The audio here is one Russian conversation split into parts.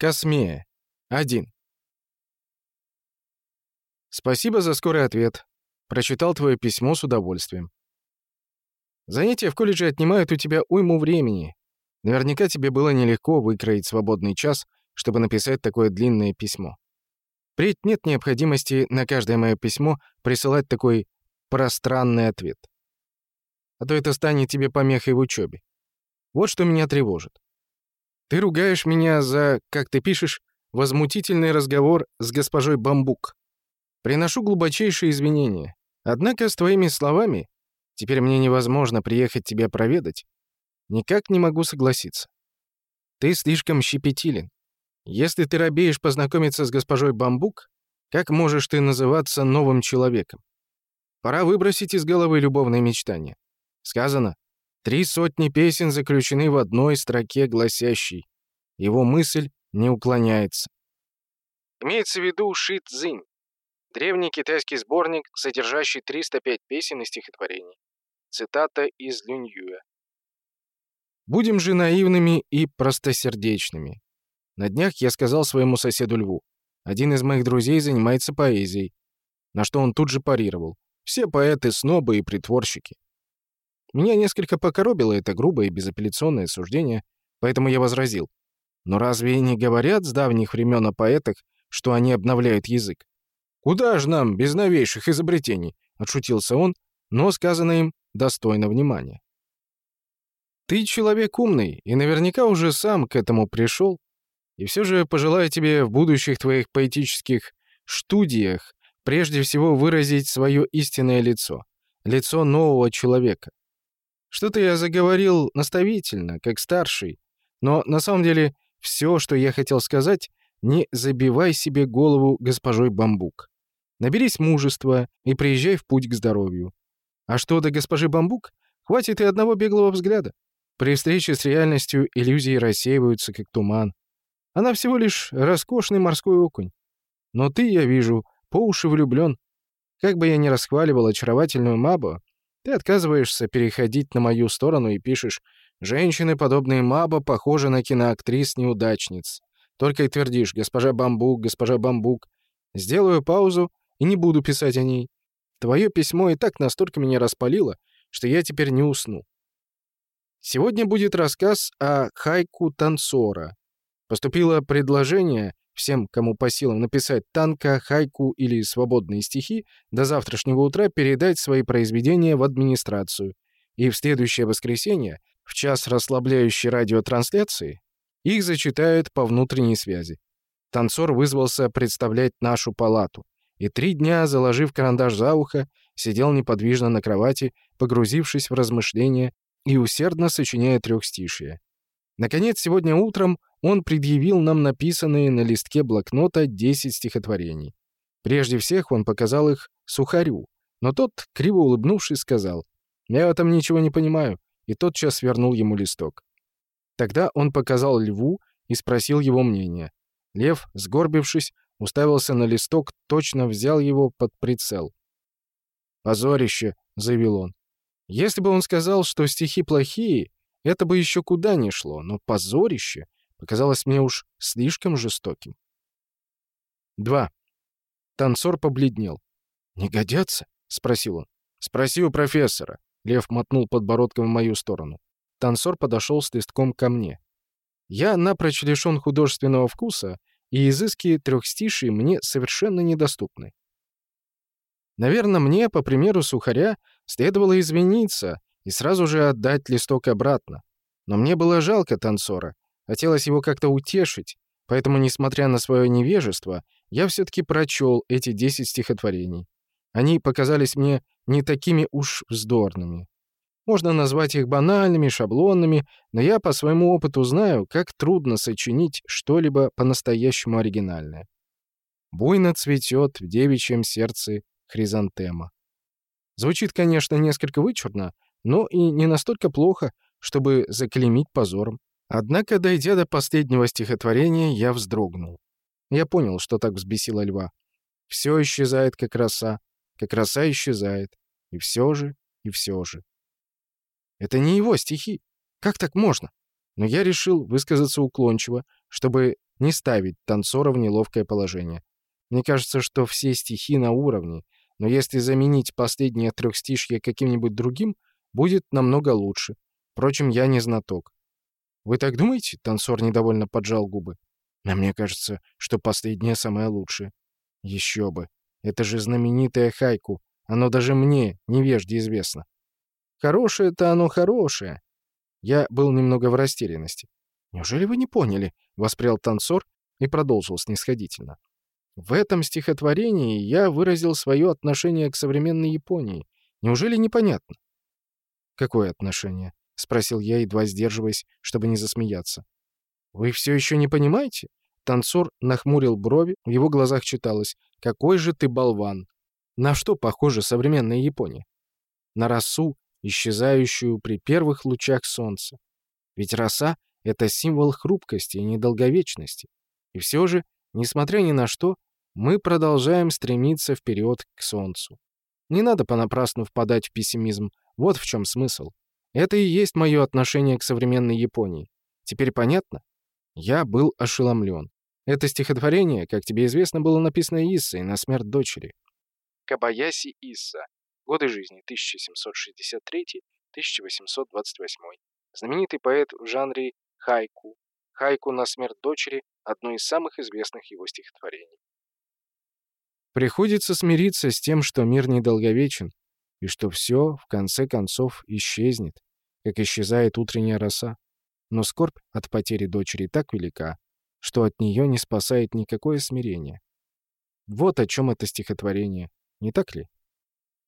Космея. 1. Спасибо за скорый ответ. Прочитал твое письмо с удовольствием. Занятия в колледже отнимают у тебя уйму времени. Наверняка тебе было нелегко выкроить свободный час, чтобы написать такое длинное письмо. Впредь нет необходимости на каждое мое письмо присылать такой пространный ответ. А то это станет тебе помехой в учебе. Вот что меня тревожит. Ты ругаешь меня за, как ты пишешь, возмутительный разговор с госпожой Бамбук. Приношу глубочайшие извинения. Однако с твоими словами «теперь мне невозможно приехать тебя проведать» никак не могу согласиться. Ты слишком щепетилен. Если ты робеешь познакомиться с госпожой Бамбук, как можешь ты называться новым человеком? Пора выбросить из головы любовные мечтания. Сказано, три сотни песен заключены в одной строке, гласящей «Его мысль не уклоняется». Имеется в виду Ши Цзинь, древний китайский сборник, содержащий 305 песен и стихотворений. Цитата из Люньюя. Будем же наивными и простосердечными. На днях я сказал своему соседу Льву, один из моих друзей занимается поэзией, на что он тут же парировал. Все поэты — снобы и притворщики. Меня несколько покоробило это грубое и безапелляционное суждение, поэтому я возразил. Но разве не говорят с давних времен о поэтах, что они обновляют язык? «Куда же нам без новейших изобретений?» — отшутился он, но сказано им достойно внимания. «Ты человек умный и наверняка уже сам к этому пришел, и все же пожелаю тебе в будущих твоих поэтических студиях прежде всего выразить свое истинное лицо, лицо нового человека. Что-то я заговорил наставительно, как старший, но на самом деле все, что я хотел сказать, не забивай себе голову госпожой Бамбук. Наберись мужества и приезжай в путь к здоровью. А что до госпожи Бамбук, хватит и одного беглого взгляда. При встрече с реальностью иллюзии рассеиваются, как туман. Она всего лишь роскошный морской окунь. Но ты, я вижу, по уши влюблен. Как бы я ни расхваливал очаровательную Мабо, ты отказываешься переходить на мою сторону и пишешь «Женщины, подобные Мабо, похожи на киноактрис-неудачниц». Только и твердишь «Госпожа Бамбук, госпожа Бамбук». Сделаю паузу и не буду писать о ней. Твое письмо и так настолько меня распалило, что я теперь не усну. Сегодня будет рассказ о хайку танцора. Поступило предложение всем, кому по силам написать танка, хайку или свободные стихи, до завтрашнего утра передать свои произведения в администрацию. И в следующее воскресенье, в час расслабляющей радиотрансляции, их зачитают по внутренней связи. Танцор вызвался представлять нашу палату. И три дня, заложив карандаш за ухо, сидел неподвижно на кровати, погрузившись в размышления и усердно сочиняя трехстишие. Наконец, сегодня утром он предъявил нам написанные на листке блокнота 10 стихотворений. Прежде всех он показал их Сухарю, но тот, криво улыбнувшись, сказал, «Я в этом ничего не понимаю», и тотчас вернул ему листок. Тогда он показал Льву и спросил его мнение. Лев, сгорбившись, уставился на листок, точно взял его под прицел. «Позорище», — заявил он. Если бы он сказал, что стихи плохие, это бы еще куда ни шло, но позорище показалось мне уж слишком жестоким. 2. Танцор побледнел. «Не годятся?» — спросил он. «Спроси у профессора». Лев мотнул подбородком в мою сторону. Танцор подошел с листком ко мне. Я напрочь лишен художественного вкуса, и изыски трехстиший мне совершенно недоступны. Наверное, мне, по примеру Сухаря, следовало извиниться и сразу же отдать листок обратно. Но мне было жалко танцора, хотелось его как-то утешить, поэтому, несмотря на свое невежество, я все-таки прочел эти 10 стихотворений. Они показались мне не такими уж вздорными. Можно назвать их банальными, шаблонными, но я по своему опыту знаю, как трудно сочинить что-либо по-настоящему оригинальное. Буйно цветет в девичьем сердце хризантема. Звучит, конечно, несколько вычурно, но и не настолько плохо, чтобы заклеймить позором. Однако, дойдя до последнего стихотворения, я вздрогнул. Я понял, что так взбесило льва. Все исчезает, как роса, как роса исчезает. И все же, и все же. Это не его стихи. Как так можно? Но я решил высказаться уклончиво, чтобы не ставить танцора в неловкое положение. Мне кажется, что все стихи на уровне, но если заменить последнее трехстишье каким-нибудь другим, будет намного лучше. Впрочем, я не знаток. «Вы так думаете?» — танцор недовольно поджал губы. «А мне кажется, что последнее самое лучшее». «Еще бы! Это же знаменитое хайку. Оно даже мне, невежде, известно». «Хорошее-то оно хорошее». Я был немного в растерянности. «Неужели вы не поняли?» — воспрял танцор и продолжил снисходительно. В этом стихотворении я выразил свое отношение к современной Японии. Неужели непонятно? Какое отношение? спросил я, едва сдерживаясь, чтобы не засмеяться. Вы все еще не понимаете? Танцор нахмурил брови, в его глазах читалось: "Какой же ты болван". На что похожа современная Япония? На росу, исчезающую при первых лучах солнца. Ведь роса — это символ хрупкости и недолговечности. И все же, несмотря ни на что, мы продолжаем стремиться вперед к Солнцу. Не надо понапрасну впадать в пессимизм. Вот в чем смысл. Это и есть мое отношение к современной Японии. Теперь понятно? Я был ошеломлен. Это стихотворение, как тебе известно, было написано Иссой на смерть дочери. Кабаяси Исса. Годы жизни 1763-1828. Знаменитый поэт в жанре хайку. Хайку на смерть дочери – одно из самых известных его стихотворений. Приходится смириться с тем, что мир недолговечен, и что все, в конце концов, исчезнет, как исчезает утренняя роса. Но скорбь от потери дочери так велика, что от нее не спасает никакое смирение. Вот о чем это стихотворение, не так ли?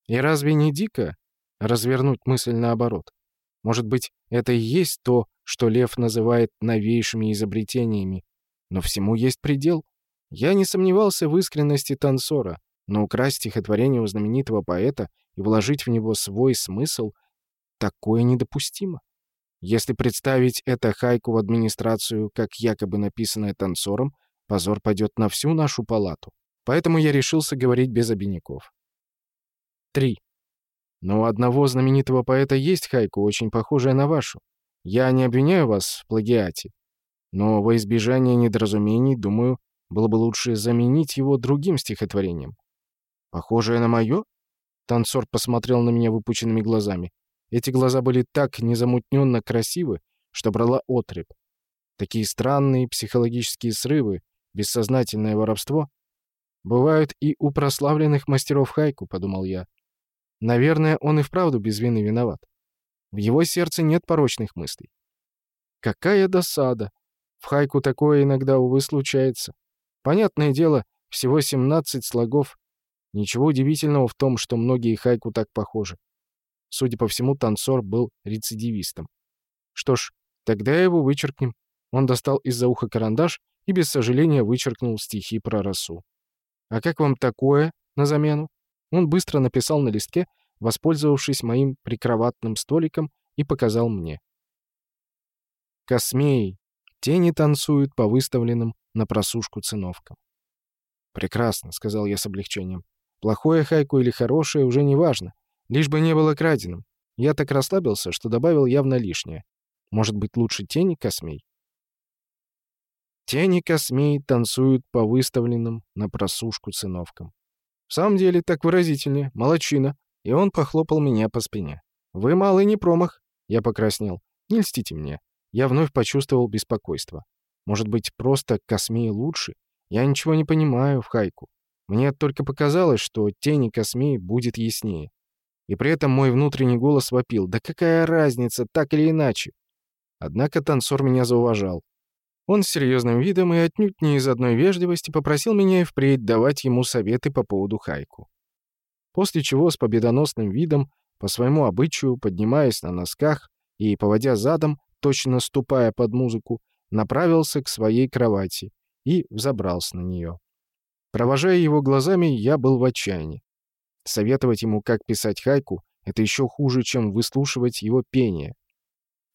И разве не дико развернуть мысль наоборот? Может быть, это и есть то, что Лев называет новейшими изобретениями, но всему есть предел? Я не сомневался в искренности танцора, но украсть стихотворение у знаменитого поэта и вложить в него свой смысл — такое недопустимо. Если представить это хайку в администрацию, как якобы написанное танцором, позор пойдет на всю нашу палату. Поэтому я решился говорить без обиняков. 3. Но у одного знаменитого поэта есть хайку, очень похожая на вашу. Я не обвиняю вас в плагиате. Но во избежание недоразумений, думаю, было бы лучше заменить его другим стихотворением. «Похожее на мое?» Танцор посмотрел на меня выпученными глазами. Эти глаза были так незамутненно красивы, что брала отрыбь. Такие странные психологические срывы, бессознательное воровство бывают и у прославленных мастеров хайку, подумал я. Наверное, он и вправду без вины виноват. В его сердце нет порочных мыслей. Какая досада! В хайку такое иногда, увы, случается. Понятное дело, всего 17 слогов. Ничего удивительного в том, что многие хайку так похожи. Судя по всему, танцор был рецидивистом. Что ж, тогда его вычеркнем. Он достал из-за уха карандаш и без сожаления вычеркнул стихи про росу. «А как вам такое на замену?» Он быстро написал на листке, воспользовавшись моим прикроватным столиком, и показал мне. «Космей, тени танцуют по выставленным на просушку циновкам. «Прекрасно», — сказал я с облегчением. «Плохое хайку или хорошее уже не важно, лишь бы не было краденым. Я так расслабился, что добавил явно лишнее. Может быть, лучше тени космей?» Тени космей танцуют по выставленным на просушку циновкам. В самом деле, так выразительнее, молочина. И он похлопал меня по спине. «Вы малый не промах», — я покраснел. «Не льстите мне». Я вновь почувствовал беспокойство. Может быть, просто Космей лучше? Я ничего не понимаю в хайку. Мне только показалось, что тени Космей будет яснее. И при этом мой внутренний голос вопил. «Да какая разница, так или иначе?» Однако танцор меня зауважал. Он с серьезным видом и отнюдь не из одной вежливости попросил меня и впредь давать ему советы по поводу хайку. После чего с победоносным видом, по своему обычаю, поднимаясь на носках и поводя задом, точно ступая под музыку, направился к своей кровати и взобрался на нее. Провожая его глазами, я был в отчаянии. Советовать ему, как писать хайку, это еще хуже, чем выслушивать его пение.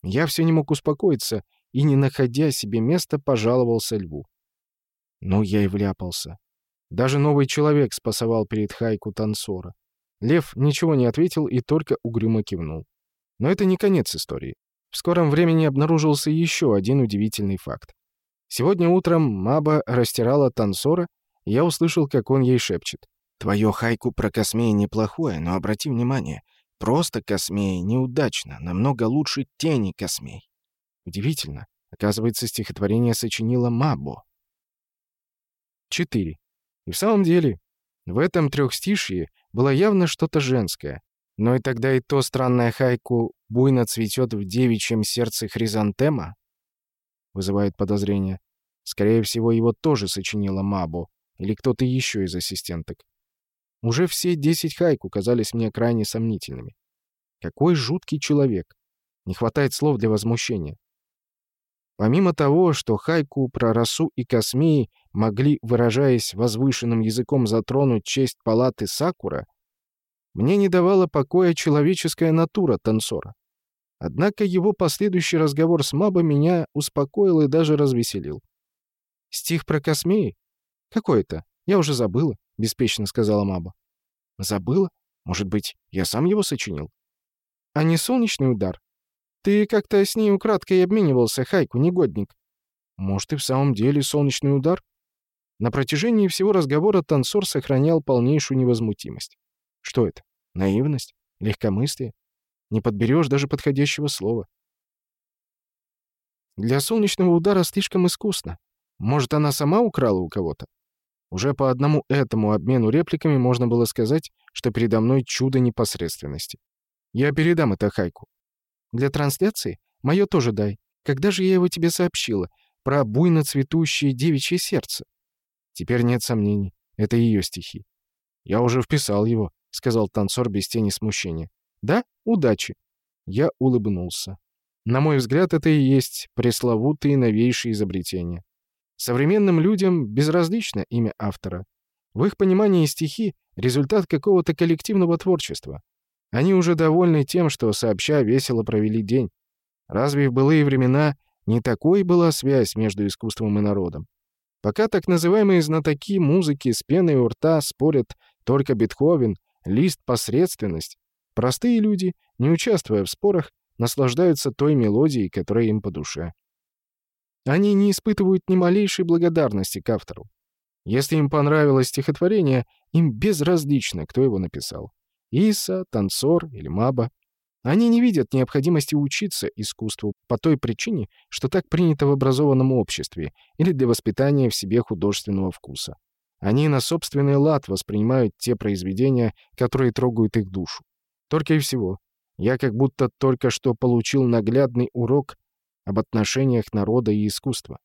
Я все не мог успокоиться и, не находя себе места, пожаловался льву. Ну, я и вляпался. Даже новый человек спасовал перед хайку танцора. Лев ничего не ответил и только угрюмо кивнул. Но это не конец истории. В скором времени обнаружился еще один удивительный факт. Сегодня утром Маба растирала танцора, и я услышал, как он ей шепчет. «Твое хайку про Космея неплохое, но обрати внимание, просто Космея неудачно, намного лучше тени Космей». Удивительно. Оказывается, стихотворение сочинила Мабо. 4. И в самом деле, в этом трехстишье было явно что-то женское. Но и тогда и то странное хайку «буйно цветет в девичьем сердце хризантема» вызывает подозрение. Скорее всего, его тоже сочинила Мабо или кто-то еще из ассистенток. Уже все десять хайку казались мне крайне сомнительными. Какой жуткий человек. Не хватает слов для возмущения. Помимо того, что хайку про росу и космеи могли, выражаясь возвышенным языком, затронуть честь палаты Сакура, мне не давала покоя человеческая натура танцора. Однако его последующий разговор с Маба меня успокоил и даже развеселил. «Стих про космеи? Какой это? Я уже забыла», — беспечно сказала Маба. «Забыла? Может быть, я сам его сочинил?» «А не солнечный удар?» Ты как-то с ней украдкой обменивался, Хайку, негодник. Может, и в самом деле солнечный удар? На протяжении всего разговора танцор сохранял полнейшую невозмутимость. Что это? Наивность? Легкомыслие? Не подберешь даже подходящего слова. Для солнечного удара слишком искусно. Может, она сама украла у кого-то? Уже по одному этому обмену репликами можно было сказать, что передо мной чудо непосредственности. Я передам это Хайку. Для трансляции? Мое тоже дай. Когда же я его тебе сообщила? Про буйно цветущее девичье сердце. Теперь нет сомнений. Это ее стихи. Я уже вписал его, сказал танцор без тени смущения. Да? Удачи. Я улыбнулся. На мой взгляд, это и есть пресловутые новейшие изобретения. Современным людям безразлично имя автора. В их понимании стихи — результат какого-то коллективного творчества. Они уже довольны тем, что сообща весело провели день. Разве в былые времена не такой была связь между искусством и народом? Пока так называемые знатоки музыки с пеной у рта спорят только Бетховен, Лист, посредственность, простые люди, не участвуя в спорах, наслаждаются той мелодией, которая им по душе. Они не испытывают ни малейшей благодарности к автору. Если им понравилось стихотворение, им безразлично, кто его написал. Иса, танцор или маба. Они не видят необходимости учиться искусству по той причине, что так принято в образованном обществе или для воспитания в себе художественного вкуса. Они на собственный лад воспринимают те произведения, которые трогают их душу. Только и всего. Я как будто только что получил наглядный урок об отношениях народа и искусства.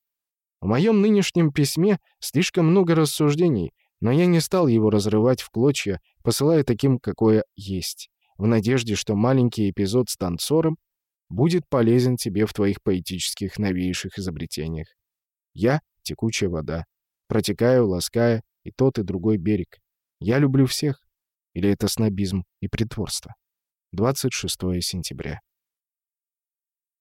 В моем нынешнем письме слишком много рассуждений, но я не стал его разрывать в клочья, посылая таким, какое есть, в надежде, что маленький эпизод с танцором будет полезен тебе в твоих поэтических новейших изобретениях. Я — текучая вода. Протекаю, лаская и тот, и другой берег. Я люблю всех. Или это снобизм и притворство? 26 сентября.